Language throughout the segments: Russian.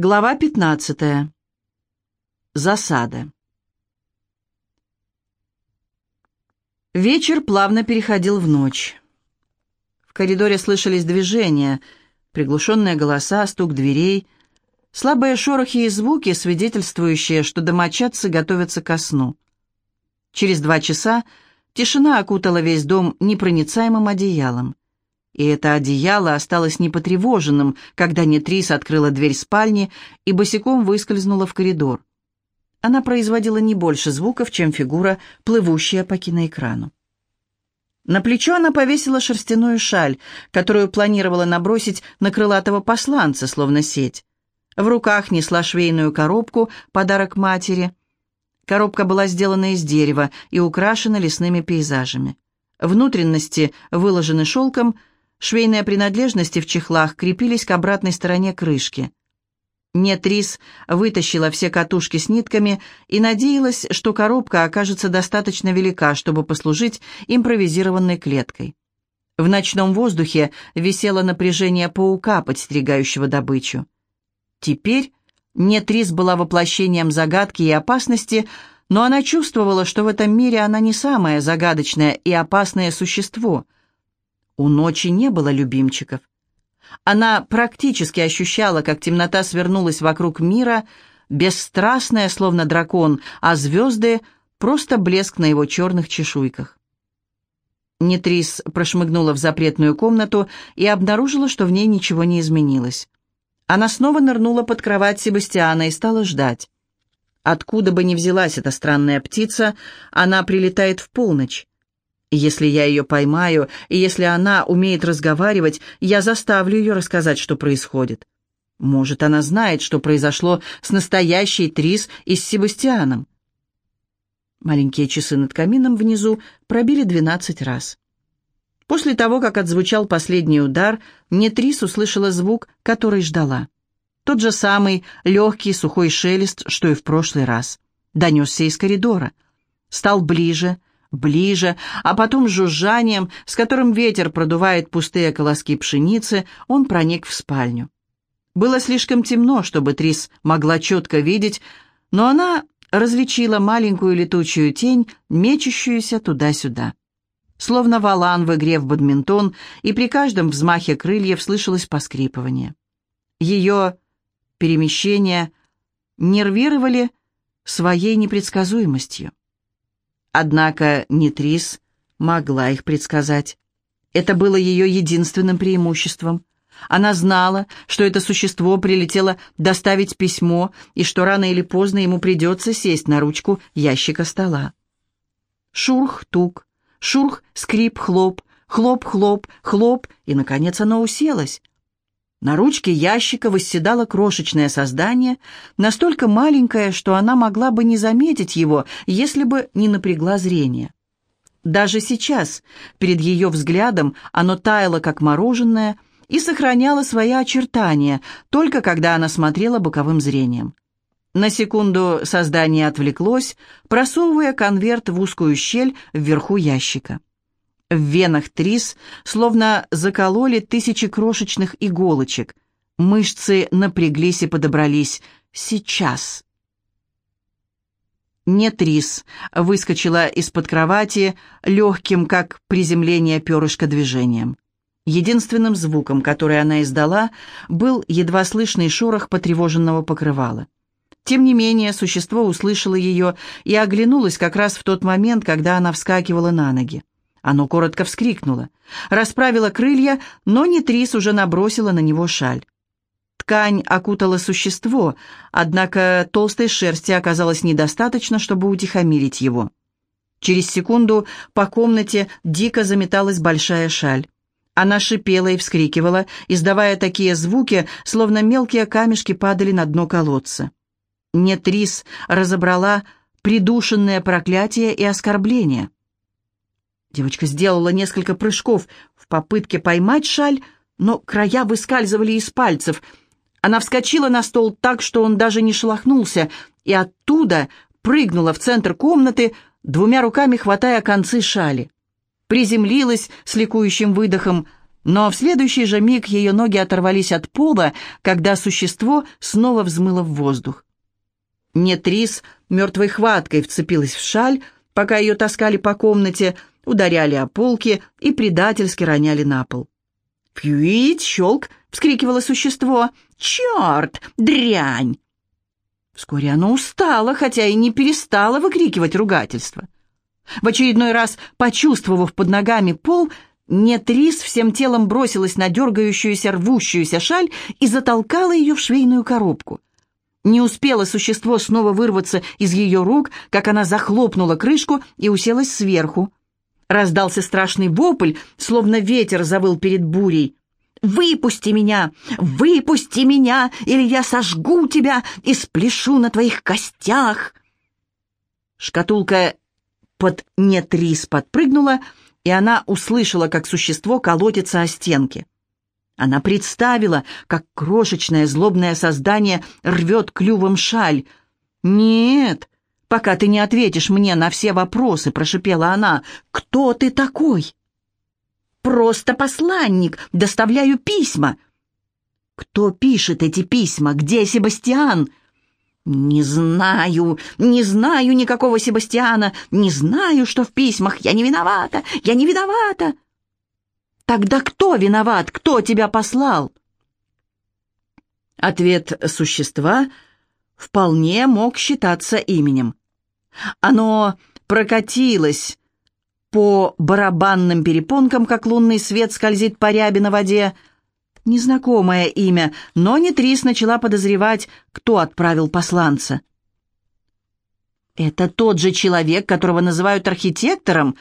Глава 15. Засада. Вечер плавно переходил в ночь. В коридоре слышались движения, приглушенные голоса, стук дверей, слабые шорохи и звуки, свидетельствующие, что домочадцы готовятся ко сну. Через два часа тишина окутала весь дом непроницаемым одеялом и это одеяло осталось непотревоженным, когда Нетрис открыла дверь спальни и босиком выскользнула в коридор. Она производила не больше звуков, чем фигура, плывущая по киноэкрану. На плечо она повесила шерстяную шаль, которую планировала набросить на крылатого посланца, словно сеть. В руках несла швейную коробку, подарок матери. Коробка была сделана из дерева и украшена лесными пейзажами. Внутренности выложены шелком, Швейные принадлежности в чехлах крепились к обратной стороне крышки. Нетрис вытащила все катушки с нитками и надеялась, что коробка окажется достаточно велика, чтобы послужить импровизированной клеткой. В ночном воздухе висело напряжение паука, подстерегающего добычу. Теперь Нетрис была воплощением загадки и опасности, но она чувствовала, что в этом мире она не самое загадочное и опасное существо — у ночи не было любимчиков. Она практически ощущала, как темнота свернулась вокруг мира, бесстрастная, словно дракон, а звезды — просто блеск на его черных чешуйках. Нетрис прошмыгнула в запретную комнату и обнаружила, что в ней ничего не изменилось. Она снова нырнула под кровать Себастьяна и стала ждать. Откуда бы ни взялась эта странная птица, она прилетает в полночь. Если я ее поймаю, и если она умеет разговаривать, я заставлю ее рассказать, что происходит. Может, она знает, что произошло с настоящей Трис и с Себастьяном. Маленькие часы над камином внизу пробили двенадцать раз. После того, как отзвучал последний удар, мне Трис услышала звук, который ждала. Тот же самый легкий сухой шелест, что и в прошлый раз. Донесся из коридора. Стал ближе, ближе, а потом жужжанием, с которым ветер продувает пустые колоски пшеницы, он проник в спальню. Было слишком темно, чтобы Трис могла четко видеть, но она различила маленькую летучую тень, мечущуюся туда-сюда. Словно валан в игре в бадминтон, и при каждом взмахе крыльев слышалось поскрипывание. Ее перемещения нервировали своей непредсказуемостью. Однако Нитрис могла их предсказать. Это было ее единственным преимуществом. Она знала, что это существо прилетело доставить письмо и что рано или поздно ему придется сесть на ручку ящика стола. Шурх-тук, шурх-скрип-хлоп, хлоп-хлоп, хлоп, и, наконец, оно уселось. На ручке ящика восседало крошечное создание, настолько маленькое, что она могла бы не заметить его, если бы не напрягла зрение. Даже сейчас, перед ее взглядом, оно таяло, как мороженое, и сохраняло свои очертания, только когда она смотрела боковым зрением. На секунду создание отвлеклось, просовывая конверт в узкую щель вверху ящика. В венах Трис словно закололи тысячи крошечных иголочек. Мышцы напряглись и подобрались. Сейчас. Не Трис выскочила из-под кровати легким, как приземление перышка движением. Единственным звуком, который она издала, был едва слышный шорох потревоженного покрывала. Тем не менее, существо услышало ее и оглянулось как раз в тот момент, когда она вскакивала на ноги. Оно коротко вскрикнуло, расправило крылья, но Нитрис уже набросила на него шаль. Ткань окутала существо, однако толстой шерсти оказалось недостаточно, чтобы утихомирить его. Через секунду по комнате дико заметалась большая шаль. Она шипела и вскрикивала, издавая такие звуки, словно мелкие камешки падали на дно колодца. Нетрис разобрала придушенное проклятие и оскорбление. Девочка сделала несколько прыжков в попытке поймать шаль, но края выскальзывали из пальцев. Она вскочила на стол так, что он даже не шелохнулся, и оттуда прыгнула в центр комнаты, двумя руками хватая концы шали. Приземлилась с ликующим выдохом, Но в следующий же миг ее ноги оторвались от пола, когда существо снова взмыло в воздух. Нетрис мертвой хваткой вцепилась в шаль, пока ее таскали по комнате, ударяли о полки и предательски роняли на пол. «Пьюить, щелк!» — вскрикивало существо. «Черт! Дрянь!» Вскоре оно устало, хотя и не перестало выкрикивать ругательство. В очередной раз, почувствовав под ногами пол, Нетрис всем телом бросилась на дергающуюся, рвущуюся шаль и затолкала ее в швейную коробку. Не успело существо снова вырваться из ее рук, как она захлопнула крышку и уселась сверху. Раздался страшный вопль, словно ветер завыл перед бурей. «Выпусти меня! Выпусти меня, или я сожгу тебя и спляшу на твоих костях!» Шкатулка под нетрис подпрыгнула, и она услышала, как существо колотится о стенки. Она представила, как крошечное злобное создание рвет клювом шаль. «Нет, пока ты не ответишь мне на все вопросы», — прошипела она. «Кто ты такой?» «Просто посланник, доставляю письма». «Кто пишет эти письма? Где Себастьян?» «Не знаю, не знаю никакого Себастьяна, не знаю, что в письмах. Я не виновата, я не виновата». «Тогда кто виноват? Кто тебя послал?» Ответ существа вполне мог считаться именем. Оно прокатилось по барабанным перепонкам, как лунный свет скользит по ряби на воде, Незнакомое имя, но Нитрис начала подозревать, кто отправил посланца. «Это тот же человек, которого называют архитектором?»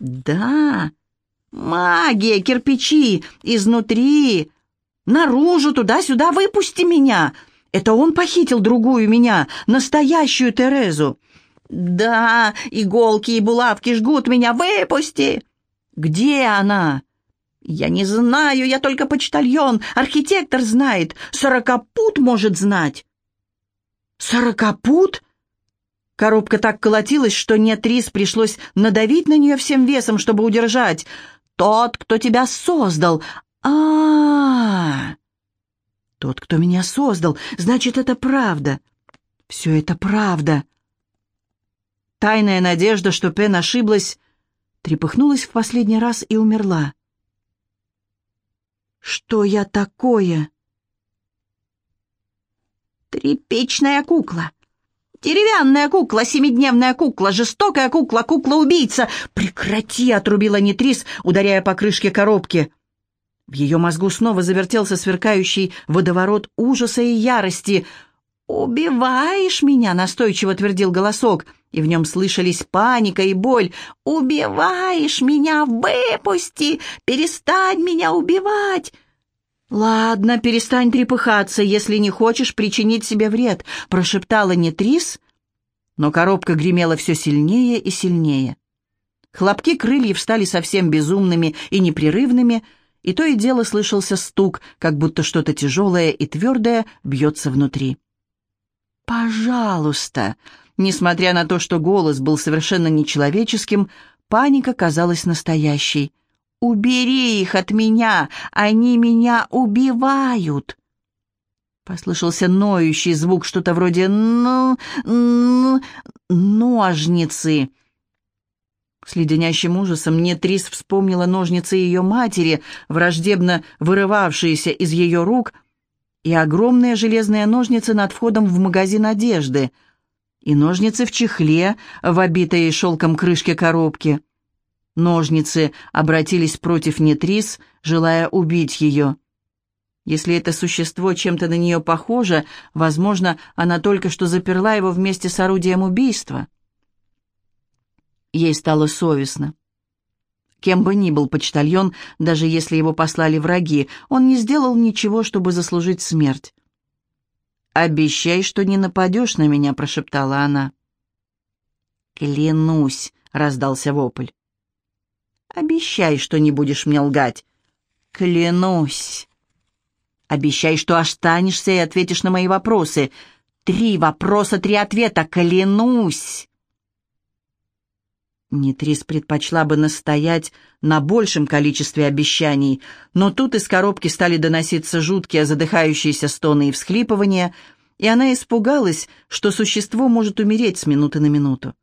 «Да, магия, кирпичи, изнутри, наружу, туда-сюда, выпусти меня!» Это он похитил другую меня, настоящую Терезу. «Да, иголки и булавки жгут меня, выпусти!» «Где она?» «Я не знаю, я только почтальон. Архитектор знает. Сорокопут может знать». «Сорокопут?» Коробка так колотилась, что нет рис пришлось надавить на нее всем весом, чтобы удержать. «Тот, кто тебя создал!» а, -а, -а Тот, кто меня создал, значит, это правда. Все это правда. Тайная надежда, что Пен ошиблась, трепыхнулась в последний раз и умерла. Что я такое? Тряпичная кукла. Деревянная кукла, семидневная кукла, жестокая кукла, кукла-убийца. Прекрати, отрубила Нитрис, ударяя по крышке коробки. В ее мозгу снова завертелся сверкающий водоворот ужаса и ярости. «Убиваешь меня!» — настойчиво твердил голосок, и в нем слышались паника и боль. «Убиваешь меня! Выпусти! Перестань меня убивать!» «Ладно, перестань трепыхаться, если не хочешь причинить себе вред», — прошептала Нетрис, но коробка гремела все сильнее и сильнее. Хлопки крыльев стали совсем безумными и непрерывными, и то и дело слышался стук, как будто что-то тяжелое и твердое бьется внутри. «Пожалуйста!» Несмотря на то, что голос был совершенно нечеловеческим, паника казалась настоящей. «Убери их от меня! Они меня убивают!» Послышался ноющий звук, что-то вроде «н... н... ножницы». С леденящим ужасом Нетрис вспомнила ножницы ее матери, враждебно вырывавшиеся из ее рук, и огромные железные ножницы над входом в магазин одежды, и ножницы в чехле, в обитой шелком крышке коробки. Ножницы обратились против Нетрис, желая убить ее. Если это существо чем-то на нее похоже, возможно, она только что заперла его вместе с орудием убийства. Ей стало совестно. Кем бы ни был почтальон, даже если его послали враги, он не сделал ничего, чтобы заслужить смерть. «Обещай, что не нападешь на меня», — прошептала она. «Клянусь», — раздался вопль. Обещай, что не будешь мне лгать. Клянусь. Обещай, что останешься и ответишь на мои вопросы. Три вопроса, три ответа. Клянусь. Нитрис предпочла бы настоять на большем количестве обещаний, но тут из коробки стали доноситься жуткие задыхающиеся стоны и всхлипывания, и она испугалась, что существо может умереть с минуты на минуту.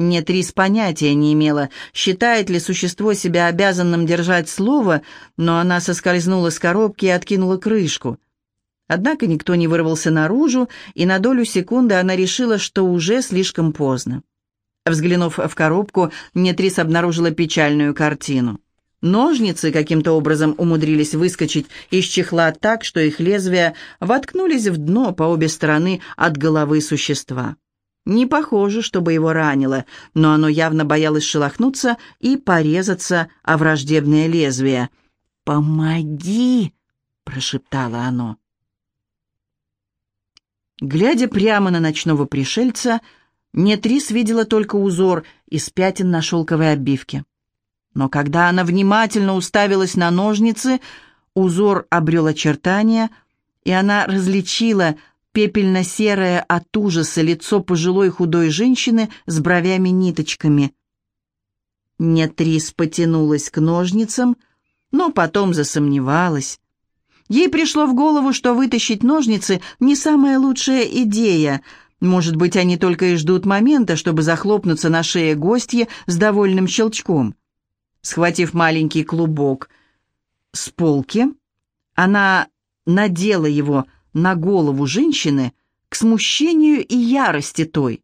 Нетрис понятия не имела, считает ли существо себя обязанным держать слово, но она соскользнула с коробки и откинула крышку. Однако никто не вырвался наружу, и на долю секунды она решила, что уже слишком поздно. Взглянув в коробку, Нетрис обнаружила печальную картину. Ножницы каким-то образом умудрились выскочить из чехла так, что их лезвия воткнулись в дно по обе стороны от головы существа. Не похоже, чтобы его ранило, но оно явно боялось шелохнуться и порезаться о враждебное лезвие. «Помоги!» — прошептало оно. Глядя прямо на ночного пришельца, Нетрис видела только узор из пятен на шелковой обивке. Но когда она внимательно уставилась на ножницы, узор обрел очертания, и она различила пепельно-серое от ужаса лицо пожилой худой женщины с бровями-ниточками. Нетрис потянулась к ножницам, но потом засомневалась. Ей пришло в голову, что вытащить ножницы не самая лучшая идея — может быть, они только и ждут момента, чтобы захлопнуться на шее гостья с довольным щелчком. Схватив маленький клубок с полки, она надела его на голову женщины к смущению и ярости той.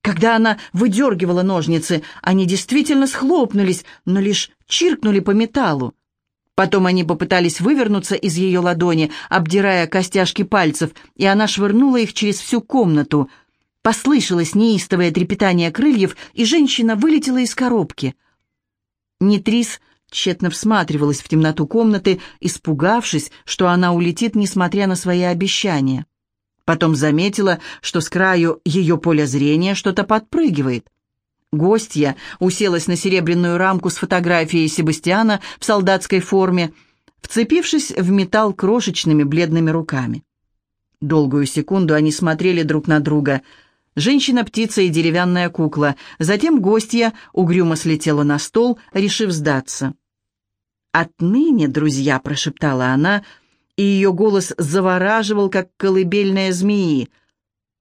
Когда она выдергивала ножницы, они действительно схлопнулись, но лишь чиркнули по металлу. Потом они попытались вывернуться из ее ладони, обдирая костяшки пальцев, и она швырнула их через всю комнату. Послышалось неистовое трепетание крыльев, и женщина вылетела из коробки. Нитрис тщетно всматривалась в темноту комнаты, испугавшись, что она улетит, несмотря на свои обещания. Потом заметила, что с краю ее поля зрения что-то подпрыгивает. Гостья уселась на серебряную рамку с фотографией Себастьяна в солдатской форме, вцепившись в металл крошечными бледными руками. Долгую секунду они смотрели друг на друга. Женщина-птица и деревянная кукла. Затем гостья угрюмо слетела на стол, решив сдаться. «Отныне, друзья», — прошептала она, и ее голос завораживал, как колыбельная змеи.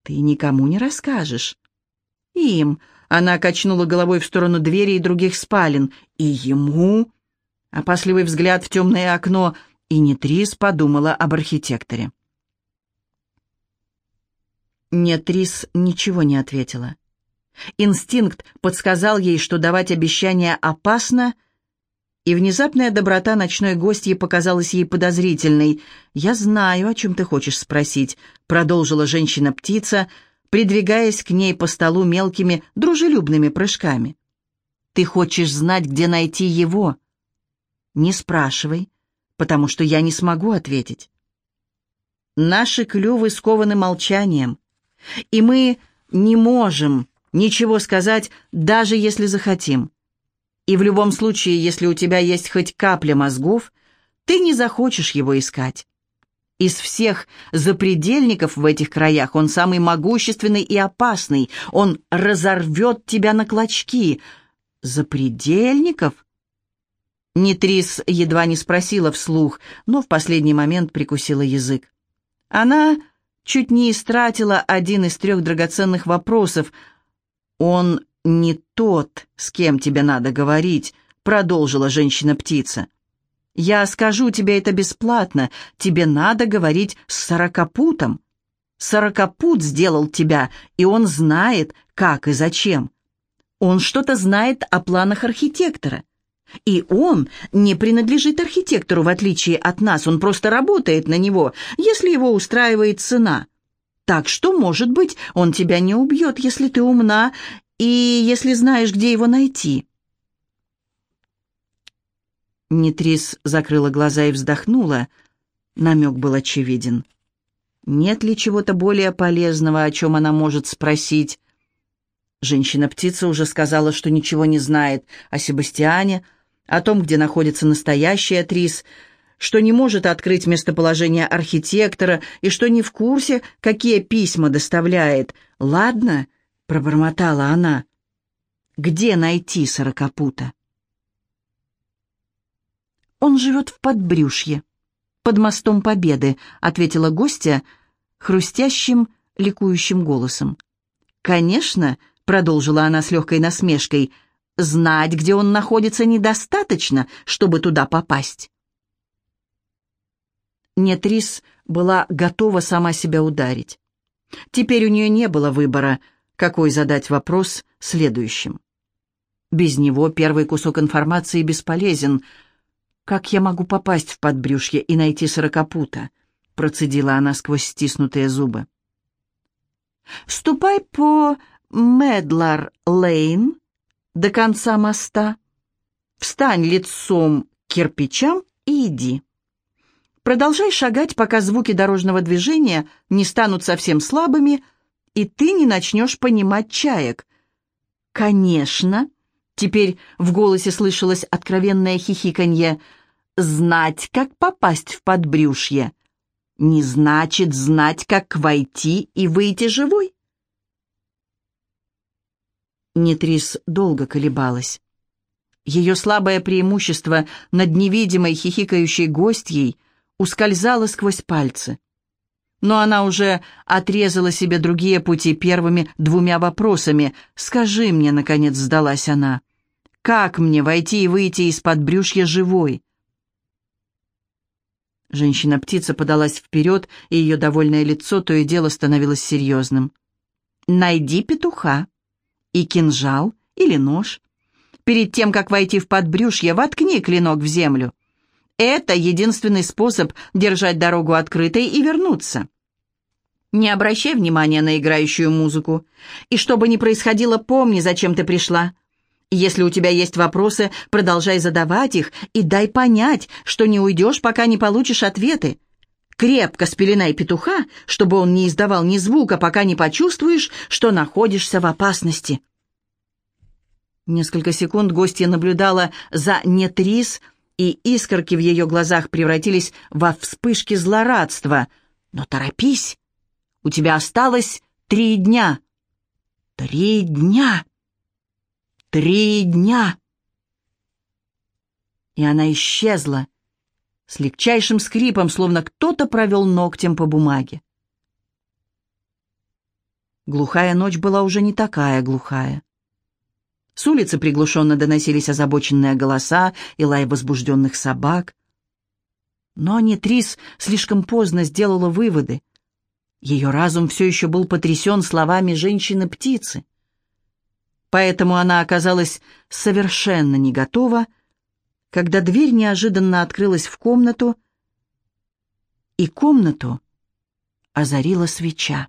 «Ты никому не расскажешь». «Им», она качнула головой в сторону двери и других спален. И ему... Опасливый взгляд в темное окно, и Нетрис подумала об архитекторе. Нетрис ничего не ответила. Инстинкт подсказал ей, что давать обещания опасно, и внезапная доброта ночной гостьи показалась ей подозрительной. «Я знаю, о чем ты хочешь спросить», — продолжила женщина-птица, — придвигаясь к ней по столу мелкими, дружелюбными прыжками. «Ты хочешь знать, где найти его?» «Не спрашивай, потому что я не смогу ответить». Наши клювы скованы молчанием, и мы не можем ничего сказать, даже если захотим. И в любом случае, если у тебя есть хоть капля мозгов, ты не захочешь его искать. Из всех запредельников в этих краях он самый могущественный и опасный. Он разорвет тебя на клочки. Запредельников? Нитрис едва не спросила вслух, но в последний момент прикусила язык. Она чуть не истратила один из трех драгоценных вопросов. «Он не тот, с кем тебе надо говорить», — продолжила женщина-птица. Я скажу тебе это бесплатно. Тебе надо говорить с сорокопутом. Сорокопут сделал тебя, и он знает, как и зачем. Он что-то знает о планах архитектора. И он не принадлежит архитектору, в отличие от нас, он просто работает на него, если его устраивает цена. Так что, может быть, он тебя не убьет, если ты умна и если знаешь, где его найти. Нитрис закрыла глаза и вздохнула. Намек был очевиден. Нет ли чего-то более полезного, о чем она может спросить? Женщина-птица уже сказала, что ничего не знает о Себастьяне, о том, где находится настоящая Трис, что не может открыть местоположение архитектора и что не в курсе, какие письма доставляет. «Ладно», — пробормотала она. где найти сорокопута. «Он живет в подбрюшье, под мостом Победы», — ответила гостья хрустящим, ликующим голосом. «Конечно», — продолжила она с легкой насмешкой, — «знать, где он находится, недостаточно, чтобы туда попасть». Нетрис была готова сама себя ударить. Теперь у нее не было выбора, какой задать вопрос следующим. Без него первый кусок информации бесполезен. «Как я могу попасть в подбрюшье и найти сорокопута?» — процедила она сквозь стиснутые зубы. «Ступай по Медлар-Лейн до конца моста, встань лицом к кирпичам и иди». Продолжай шагать, пока звуки дорожного движения не станут совсем слабыми, и ты не начнешь понимать чаек. Конечно, теперь в голосе слышалось откровенное хихиканье, знать, как попасть в подбрюшье, не значит знать, как войти и выйти живой. Нетрис долго колебалась. Ее слабое преимущество над невидимой хихикающей гостьей — ускользала сквозь пальцы. Но она уже отрезала себе другие пути первыми двумя вопросами. «Скажи мне», — наконец сдалась она, — «как мне войти и выйти из-под брюшья живой?» Женщина-птица подалась вперед, и ее довольное лицо то и дело становилось серьезным. «Найди петуха. И кинжал или нож. Перед тем, как войти в подбрюшье, воткни клинок в землю. Это единственный способ держать дорогу открытой и вернуться. Не обращай внимания на играющую музыку. И что бы ни происходило, помни, зачем ты пришла. Если у тебя есть вопросы, продолжай задавать их и дай понять, что не уйдешь, пока не получишь ответы. Крепко спеленай петуха, чтобы он не издавал ни звука, пока не почувствуешь, что находишься в опасности. Несколько секунд гостья наблюдала за Нетрис, и искорки в ее глазах превратились во вспышки злорадства. «Но торопись! У тебя осталось три дня!» «Три дня! Три дня!» И она исчезла с легчайшим скрипом, словно кто-то провел ногтем по бумаге. Глухая ночь была уже не такая глухая. С улицы приглушенно доносились озабоченные голоса и лай возбужденных собак. Но Нетрис слишком поздно сделала выводы. Ее разум все еще был потрясен словами женщины-птицы. Поэтому она оказалась совершенно не готова, когда дверь неожиданно открылась в комнату, и комнату озарила свеча.